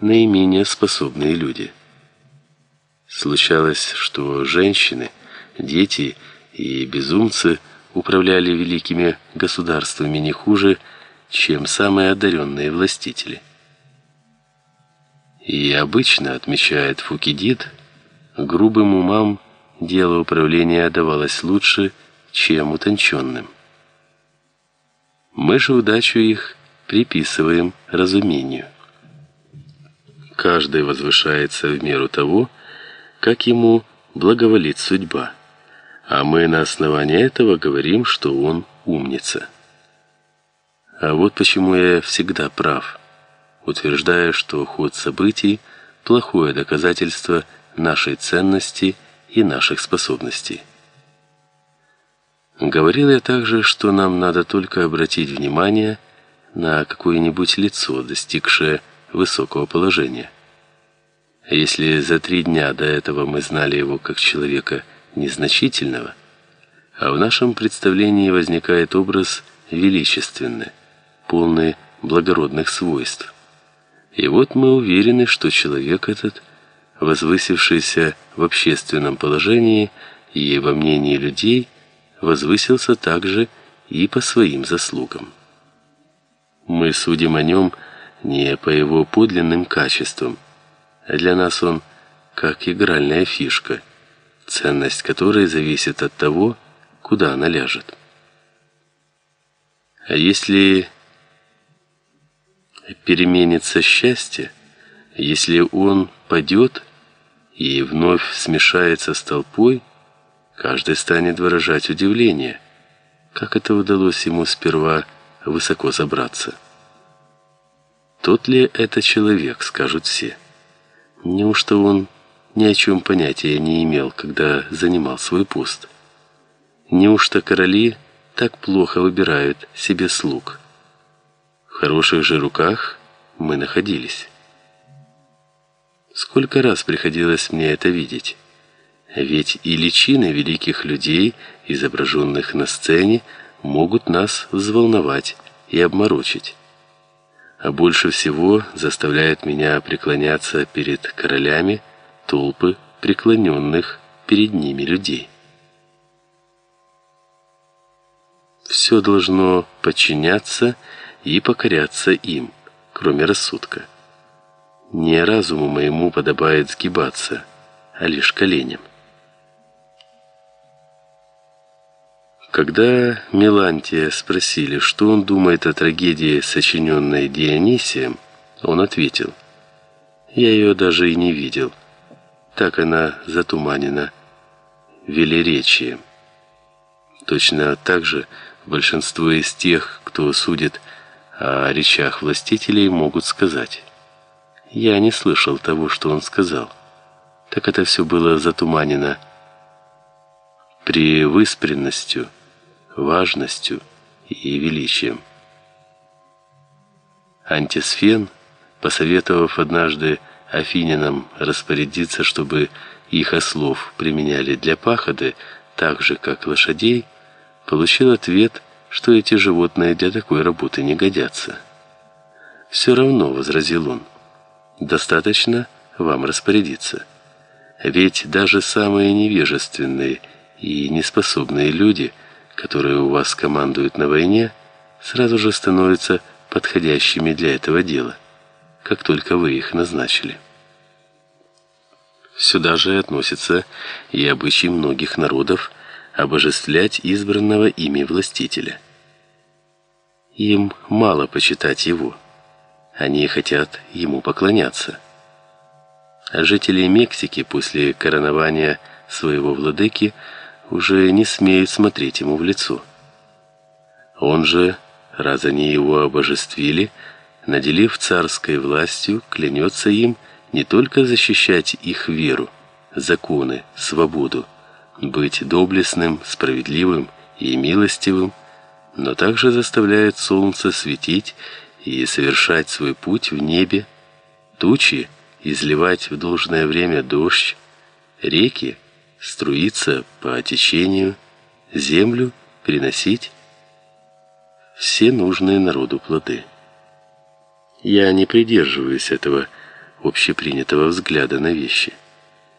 наименее способные люди. Случалось, что женщины, дети и безумцы управляли великими государствами не хуже, чем самые одаренные властители. И обычно, отмечает Фукидид, грубым умам дело управления давалось лучше, чем утонченным. Мы же удачу их приписываем разумению. Каждый возвышается в меру того, как ему благоволит судьба, а мы на основании этого говорим, что он умница. А вот почему я всегда прав, утверждая, что ход событий плохое доказательство нашей ценности и наших способностей. Говорил я также, что нам надо только обратить внимание на какое-нибудь лицо, достигшее высокого положения. Если за три дня до этого мы знали его как человека незначительного, а в нашем представлении возникает образ величественный, полный благородных свойств. И вот мы уверены, что человек этот, возвысившийся в общественном положении и во мнении людей, возвысился также и по своим заслугам. Мы судим о нем не по его подлинным качествам, а для нас он как игральная фишка, ценность которой зависит от того, куда она ляжет. А если переменится счастье, если он падет и вновь смешается с толпой, Каждый станет выражать удивление, как это удалось ему сперва высоко забраться. Тот ли это человек, скажут все. Неужто он ни о чем понятия не имел, когда занимал свой пост? Неужто короли так плохо выбирают себе слуг? В хороших же руках мы находились. Сколько раз приходилось мне это видеть? Ведь и личины великих людей, изображенных на сцене, могут нас взволновать и обморочить. А больше всего заставляет меня преклоняться перед королями толпы преклоненных перед ними людей. Все должно подчиняться и покоряться им, кроме рассудка. Не разуму моему подобает сгибаться, а лишь коленям. Когда Мелантия спросили, что он думает о трагедии, сочиненной Дионисием, он ответил: "Я ее даже и не видел. Так она затуманена велеречием". Точно так же большинство из тех, кто судит о речах властителей, могут сказать: "Я не слышал того, что он сказал". Так это все было затуманено привыспренностью важностью и величием. Антисфен, посоветовав однажды афинянам распорядиться, чтобы их ослов применяли для паходы, так же как лошадей, получил ответ, что эти животные для такой работы не годятся. Все равно, возразил он, достаточно вам распорядиться. Ведь даже самые невежественные и неспособные люди – которые у вас командуют на войне, сразу же становятся подходящими для этого дела, как только вы их назначили. Сюда же относится и обычай многих народов обожествлять избранного ими властителя. Им мало почитать его, они хотят ему поклоняться. А жители Мексики после коронования своего владыки – уже не смеют смотреть ему в лицо. Он же, раз они его обожествили, наделив царской властью, клянется им не только защищать их веру, законы, свободу, быть доблестным, справедливым и милостивым, но также заставляет солнце светить и совершать свой путь в небе, тучи изливать в должное время дождь, реки струиться по течению, землю приносить все нужные народу плоды. Я не придерживаюсь этого общепринятого взгляда на вещи –